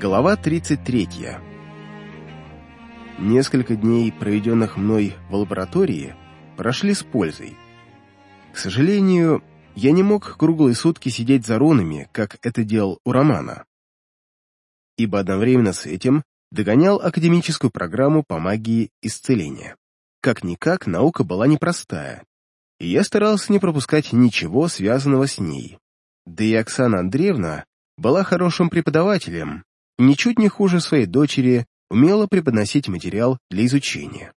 Глава 33. Несколько дней, проведенных мной в лаборатории, прошли с пользой. К сожалению, я не мог круглые сутки сидеть за рунами, как это делал у Романа, ибо одновременно с этим догонял академическую программу по магии исцеления. Как-никак, наука была непростая, и я старался не пропускать ничего, связанного с ней. Да и Оксана Андреевна была хорошим преподавателем, ничуть не хуже своей дочери, умела преподносить материал для изучения.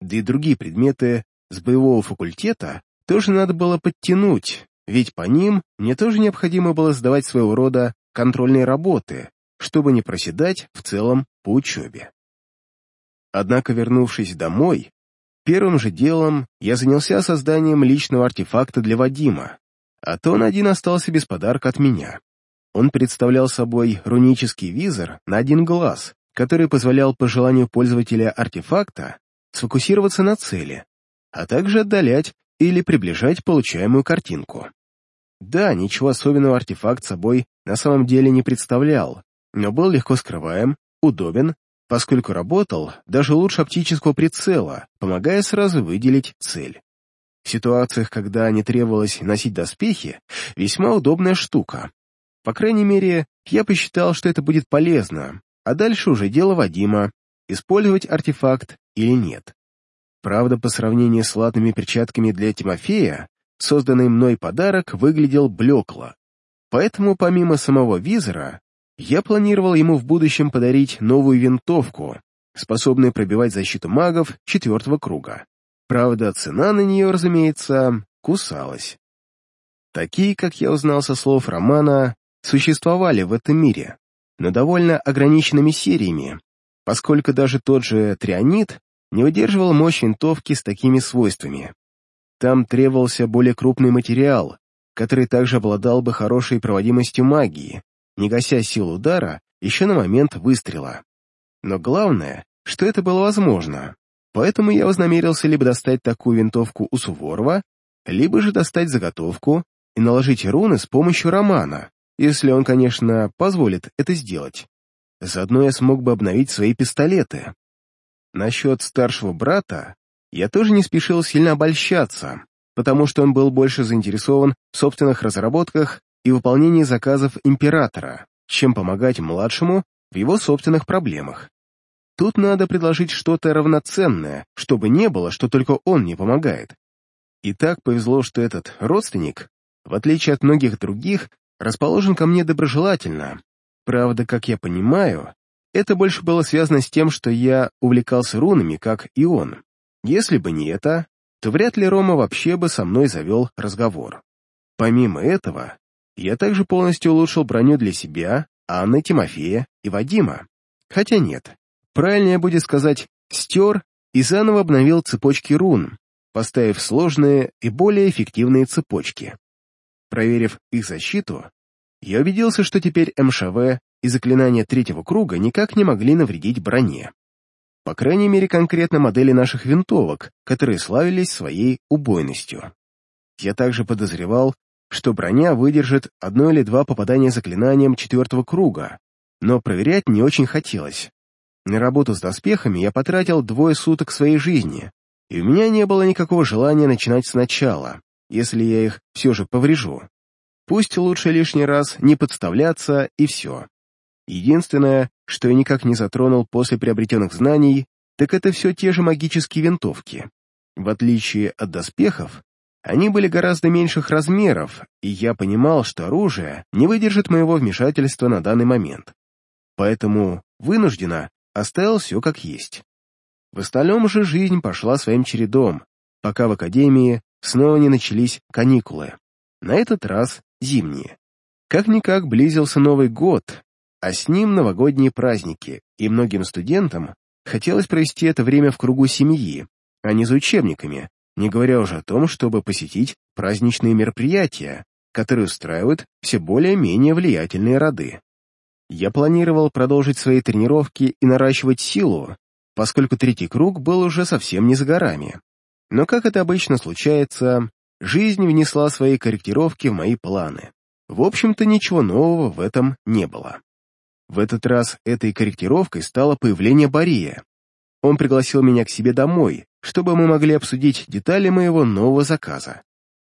Да и другие предметы с боевого факультета тоже надо было подтянуть, ведь по ним мне тоже необходимо было сдавать своего рода контрольные работы, чтобы не проседать в целом по учебе. Однако, вернувшись домой, первым же делом я занялся созданием личного артефакта для Вадима, а то он один остался без подарка от меня. Он представлял собой рунический визор на один глаз, который позволял по желанию пользователя артефакта сфокусироваться на цели, а также отдалять или приближать получаемую картинку. Да, ничего особенного артефакт собой на самом деле не представлял, но был легко скрываем, удобен, поскольку работал даже лучше оптического прицела, помогая сразу выделить цель. В ситуациях, когда не требовалось носить доспехи, весьма удобная штука. По крайней мере, я посчитал, что это будет полезно, а дальше уже дело Вадима, использовать артефакт или нет. Правда, по сравнению с латными перчатками для Тимофея, созданный мной подарок выглядел блекло. Поэтому помимо самого визора, я планировал ему в будущем подарить новую винтовку, способную пробивать защиту магов четвертого круга. Правда, цена на нее, разумеется, кусалась. Такие, как я узнал со слов Романа, существовали в этом мире, но довольно ограниченными сериями, поскольку даже тот же трионит не выдерживал мощь винтовки с такими свойствами. Там требовался более крупный материал, который также обладал бы хорошей проводимостью магии, не гася сил удара еще на момент выстрела. Но главное, что это было возможно, поэтому я вознамерился либо достать такую винтовку у Суворова, либо же достать заготовку и наложить руны с помощью романа, если он, конечно, позволит это сделать. Заодно я смог бы обновить свои пистолеты. Насчет старшего брата я тоже не спешил сильно обольщаться, потому что он был больше заинтересован в собственных разработках и выполнении заказов императора, чем помогать младшему в его собственных проблемах. Тут надо предложить что-то равноценное, чтобы не было, что только он не помогает. И так повезло, что этот родственник, в отличие от многих других, расположен ко мне доброжелательно. Правда, как я понимаю, это больше было связано с тем, что я увлекался рунами, как и он. Если бы не это, то вряд ли Рома вообще бы со мной завел разговор. Помимо этого, я также полностью улучшил броню для себя, Анны, Тимофея и Вадима. Хотя нет, правильнее будет сказать «стер» и заново обновил цепочки рун, поставив сложные и более эффективные цепочки. Проверив их защиту, я убедился, что теперь МШВ и заклинания третьего круга никак не могли навредить броне. По крайней мере, конкретно модели наших винтовок, которые славились своей убойностью. Я также подозревал, что броня выдержит одно или два попадания заклинанием четвертого круга, но проверять не очень хотелось. На работу с доспехами я потратил двое суток своей жизни, и у меня не было никакого желания начинать сначала если я их все же поврежу. Пусть лучше лишний раз не подставляться и все. Единственное, что я никак не затронул после приобретенных знаний, так это все те же магические винтовки. В отличие от доспехов, они были гораздо меньших размеров, и я понимал, что оружие не выдержит моего вмешательства на данный момент. Поэтому вынужденно оставил все как есть. В остальном же жизнь пошла своим чередом, пока в академии снова не начались каникулы. На этот раз зимние. Как-никак близился Новый год, а с ним новогодние праздники, и многим студентам хотелось провести это время в кругу семьи, а не за учебниками, не говоря уже о том, чтобы посетить праздничные мероприятия, которые устраивают все более-менее влиятельные роды. Я планировал продолжить свои тренировки и наращивать силу, поскольку третий круг был уже совсем не за горами. Но, как это обычно случается, жизнь внесла свои корректировки в мои планы. В общем-то, ничего нового в этом не было. В этот раз этой корректировкой стало появление Бория. Он пригласил меня к себе домой, чтобы мы могли обсудить детали моего нового заказа.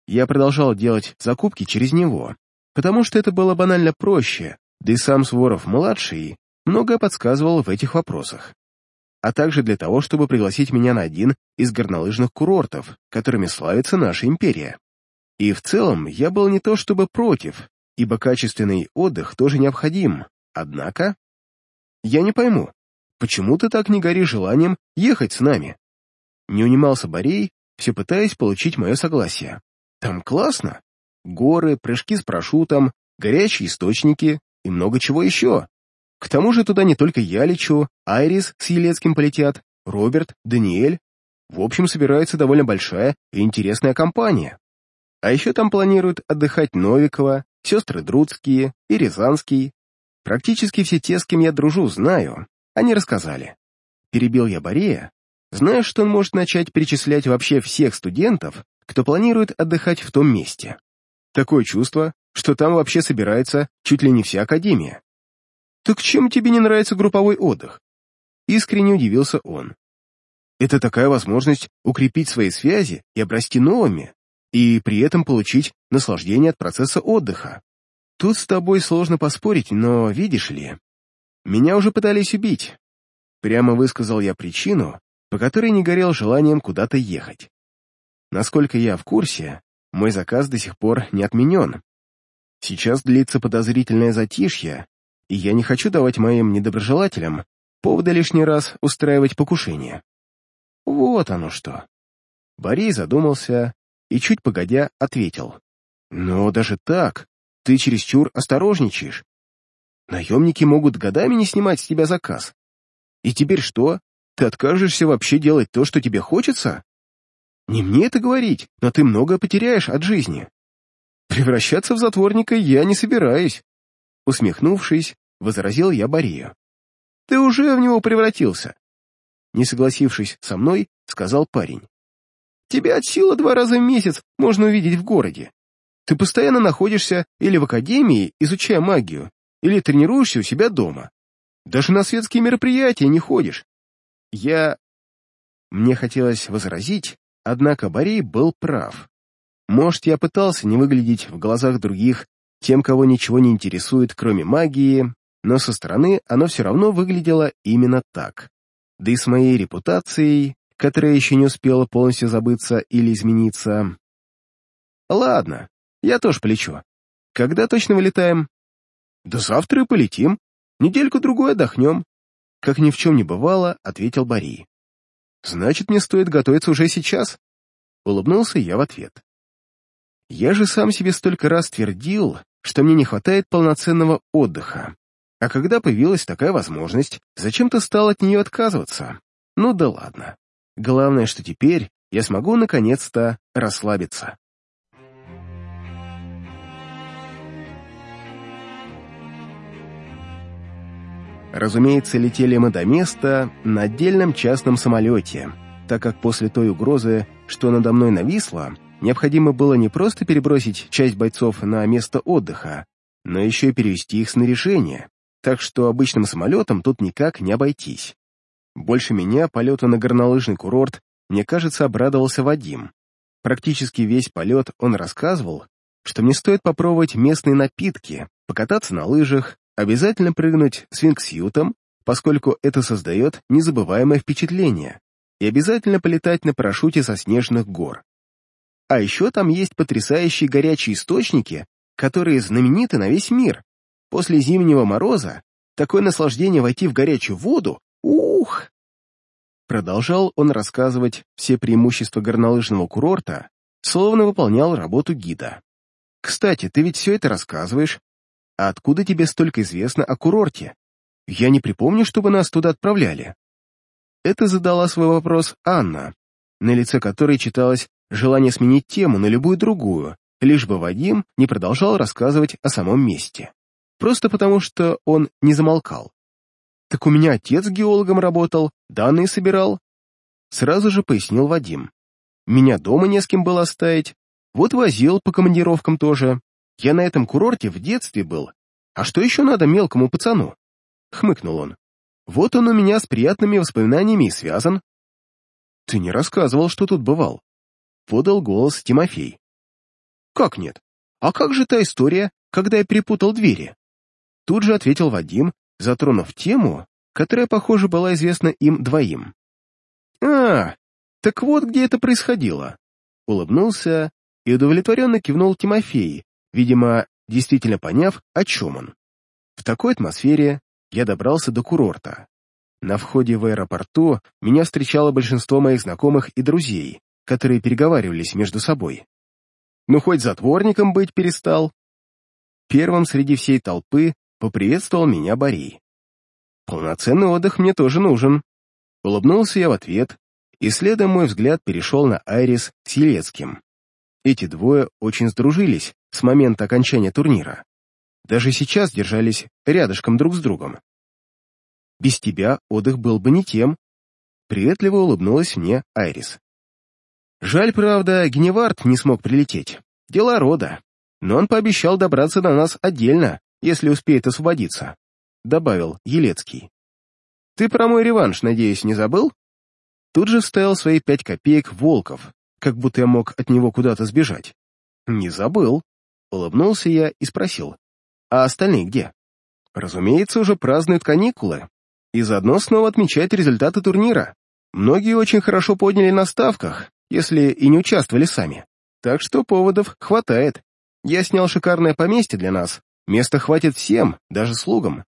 Я продолжал делать закупки через него, потому что это было банально проще, да и сам Суворов-младший многое подсказывал в этих вопросах. А также для того, чтобы пригласить меня на один из горнолыжных курортов, которыми славится наша империя. И в целом я был не то чтобы против, ибо качественный отдых тоже необходим, однако... Я не пойму, почему ты так не горишь желанием ехать с нами? Не унимался Борей, все пытаясь получить мое согласие. Там классно. Горы, прыжки с парашютом, горячие источники и много чего еще. К тому же туда не только я лечу, Айрис с Елецким полетят, Роберт, Даниэль. В общем, собирается довольно большая и интересная компания. А еще там планируют отдыхать Новикова, сестры Друцкие и Рязанский. Практически все те, с кем я дружу, знаю. Они рассказали. Перебил я Борея, зная, что он может начать перечислять вообще всех студентов, кто планирует отдыхать в том месте. Такое чувство, что там вообще собирается чуть ли не вся академия. «Так чем тебе не нравится групповой отдых?» Искренне удивился он. «Это такая возможность укрепить свои связи и обрасти новыми, и при этом получить наслаждение от процесса отдыха. Тут с тобой сложно поспорить, но видишь ли, меня уже пытались убить. Прямо высказал я причину, по которой не горел желанием куда-то ехать. Насколько я в курсе, мой заказ до сих пор не отменен. Сейчас длится подозрительное затишье, и я не хочу давать моим недоброжелателям повода лишний раз устраивать покушение. Вот оно что. Борис задумался и, чуть погодя, ответил. «Но даже так, ты чересчур осторожничаешь. Наемники могут годами не снимать с тебя заказ. И теперь что? Ты откажешься вообще делать то, что тебе хочется? Не мне это говорить, но ты много потеряешь от жизни. Превращаться в затворника я не собираюсь. Усмехнувшись, возразил я Борию. Ты уже в него превратился. Не согласившись со мной, сказал парень. Тебя от силы два раза в месяц можно увидеть в городе. Ты постоянно находишься или в академии, изучая магию, или тренируешься у себя дома. Даже на светские мероприятия не ходишь. Я... Мне хотелось возразить, однако Борей был прав. Может, я пытался не выглядеть в глазах других тем, кого ничего не интересует, кроме магии, но со стороны оно все равно выглядело именно так. Да и с моей репутацией, которая еще не успела полностью забыться или измениться. Ладно, я тоже полечу. Когда точно вылетаем? Да завтра и полетим. Недельку-другую отдохнем. Как ни в чем не бывало, ответил Бари. Значит, мне стоит готовиться уже сейчас? Улыбнулся я в ответ. Я же сам себе столько раз твердил, что мне не хватает полноценного отдыха. А когда появилась такая возможность, зачем-то стал от нее отказываться. Ну да ладно. Главное, что теперь я смогу наконец-то расслабиться. Разумеется, летели мы до места на отдельном частном самолете, так как после той угрозы, что надо мной нависла, необходимо было не просто перебросить часть бойцов на место отдыха, но еще и перевести их снаряжение, так что обычным самолетом тут никак не обойтись. Больше меня полету на горнолыжный курорт, мне кажется, обрадовался Вадим. Практически весь полет он рассказывал, что мне стоит попробовать местные напитки, покататься на лыжах, обязательно прыгнуть с вингсьютом, поскольку это создает незабываемое впечатление, и обязательно полетать на парашюте со снежных гор. А еще там есть потрясающие горячие источники, которые знамениты на весь мир. После зимнего мороза такое наслаждение войти в горячую воду Ух! Продолжал он рассказывать все преимущества горнолыжного курорта, словно выполнял работу гида. «Кстати, ты ведь все это рассказываешь. А откуда тебе столько известно о курорте? Я не припомню, чтобы нас туда отправляли». Это задала свой вопрос Анна, на лице которой читалось желание сменить тему на любую другую, лишь бы Вадим не продолжал рассказывать о самом месте. Просто потому, что он не замолкал. Так у меня отец геологом работал, данные собирал. Сразу же пояснил Вадим. Меня дома не с кем было оставить. Вот возил по командировкам тоже. Я на этом курорте в детстве был. А что еще надо мелкому пацану? — хмыкнул он. «Вот он у меня с приятными воспоминаниями и связан». «Ты не рассказывал, что тут бывал», — подал голос Тимофей. «Как нет? А как же та история, когда я перепутал двери?» Тут же ответил Вадим, затронув тему, которая, похоже, была известна им двоим. «А, так вот где это происходило!» Улыбнулся и удовлетворенно кивнул Тимофей, видимо, действительно поняв, о чем он. В такой атмосфере я добрался до курорта. На входе в аэропорту меня встречало большинство моих знакомых и друзей, которые переговаривались между собой. Ну, хоть затворником быть перестал. Первым среди всей толпы поприветствовал меня Борей. Полноценный отдых мне тоже нужен. Улыбнулся я в ответ, и следом мой взгляд перешел на Айрис с Елецким. Эти двое очень сдружились с момента окончания турнира. Даже сейчас держались рядышком друг с другом. Без тебя отдых был бы не тем. Приветливо улыбнулась мне Айрис. Жаль, правда, Геневард не смог прилететь. Дела рода. Но он пообещал добраться до нас отдельно, если успеет освободиться», — добавил Елецкий. «Ты про мой реванш, надеюсь, не забыл?» Тут же вставил свои пять копеек Волков, как будто я мог от него куда-то сбежать. «Не забыл», — улыбнулся я и спросил. «А остальные где?» «Разумеется, уже празднуют каникулы, и заодно снова отмечают результаты турнира. Многие очень хорошо подняли на ставках, если и не участвовали сами. Так что поводов хватает. Я снял шикарное поместье для нас, Места хватит всем, даже слугам.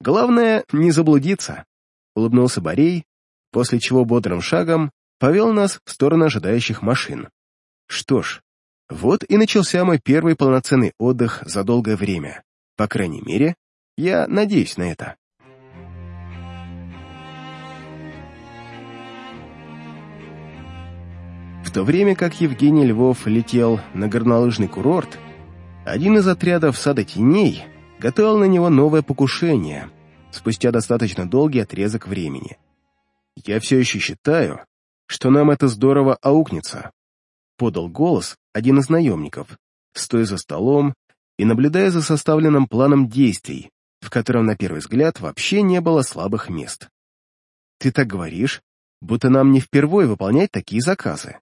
Главное, не заблудиться», — улыбнулся Борей, после чего бодрым шагом повел нас в сторону ожидающих машин. Что ж, вот и начался мой первый полноценный отдых за долгое время. По крайней мере, я надеюсь на это. То время как Евгений Львов летел на горнолыжный курорт, один из отрядов сада теней готовил на него новое покушение спустя достаточно долгий отрезок времени. «Я все еще считаю, что нам это здорово аукнется», — подал голос один из наемников, стоя за столом и наблюдая за составленным планом действий, в котором, на первый взгляд, вообще не было слабых мест. «Ты так говоришь, будто нам не впервые выполнять такие заказы», —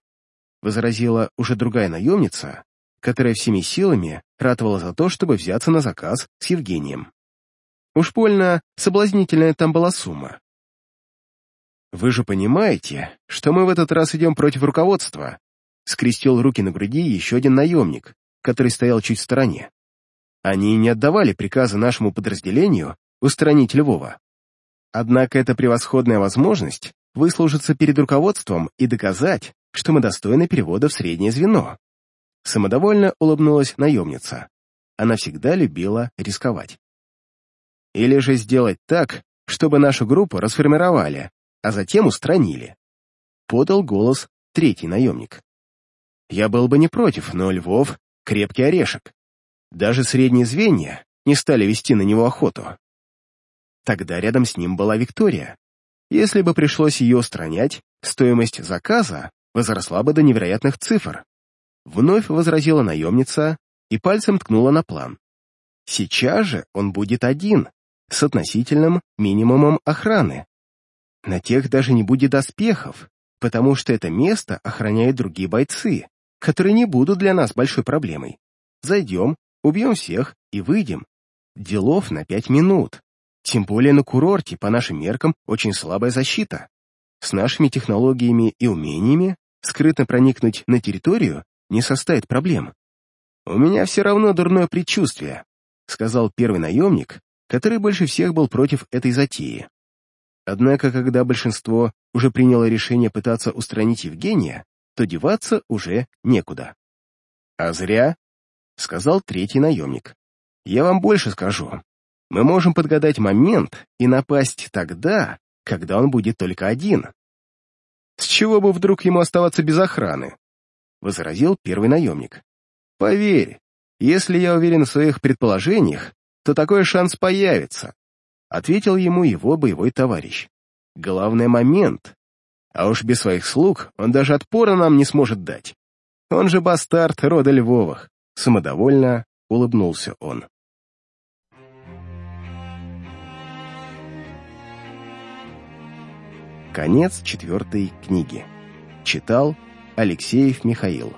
возразила уже другая наемница, которая всеми силами ратовала за то, чтобы взяться на заказ с Евгением. Уж больно соблазнительная там была сумма. «Вы же понимаете, что мы в этот раз идем против руководства», скрестил руки на груди еще один наемник, который стоял чуть в стороне. Они не отдавали приказа нашему подразделению устранить Львова. Однако это превосходная возможность выслужиться перед руководством и доказать, что мы достойны перевода в среднее звено. Самодовольно улыбнулась наемница. Она всегда любила рисковать. Или же сделать так, чтобы нашу группу расформировали, а затем устранили. Подал голос третий наемник. Я был бы не против, но Львов — крепкий орешек. Даже средние звенья не стали вести на него охоту. Тогда рядом с ним была Виктория. Если бы пришлось ее устранять, стоимость заказа возросла бы до невероятных цифр. Вновь возразила наемница и пальцем ткнула на план. Сейчас же он будет один, с относительным минимумом охраны. На тех даже не будет доспехов, потому что это место охраняют другие бойцы, которые не будут для нас большой проблемой. Зайдем, убьем всех и выйдем. Делов на пять минут. Тем более на курорте, по нашим меркам, очень слабая защита. С нашими технологиями и умениями скрытно проникнуть на территорию не составит проблем. «У меня все равно дурное предчувствие», — сказал первый наемник, который больше всех был против этой затеи. Однако, когда большинство уже приняло решение пытаться устранить Евгения, то деваться уже некуда. «А зря», — сказал третий наемник. «Я вам больше скажу. Мы можем подгадать момент и напасть тогда, когда он будет только один. С чего бы вдруг ему оставаться без охраны? — возразил первый наемник. «Поверь, если я уверен в своих предположениях, то такой шанс появится», — ответил ему его боевой товарищ. «Главный момент. А уж без своих слуг он даже отпора нам не сможет дать. Он же бастард рода Львовых», — самодовольно улыбнулся он. Конец четвертой книги. Читал Алексеев Михаил.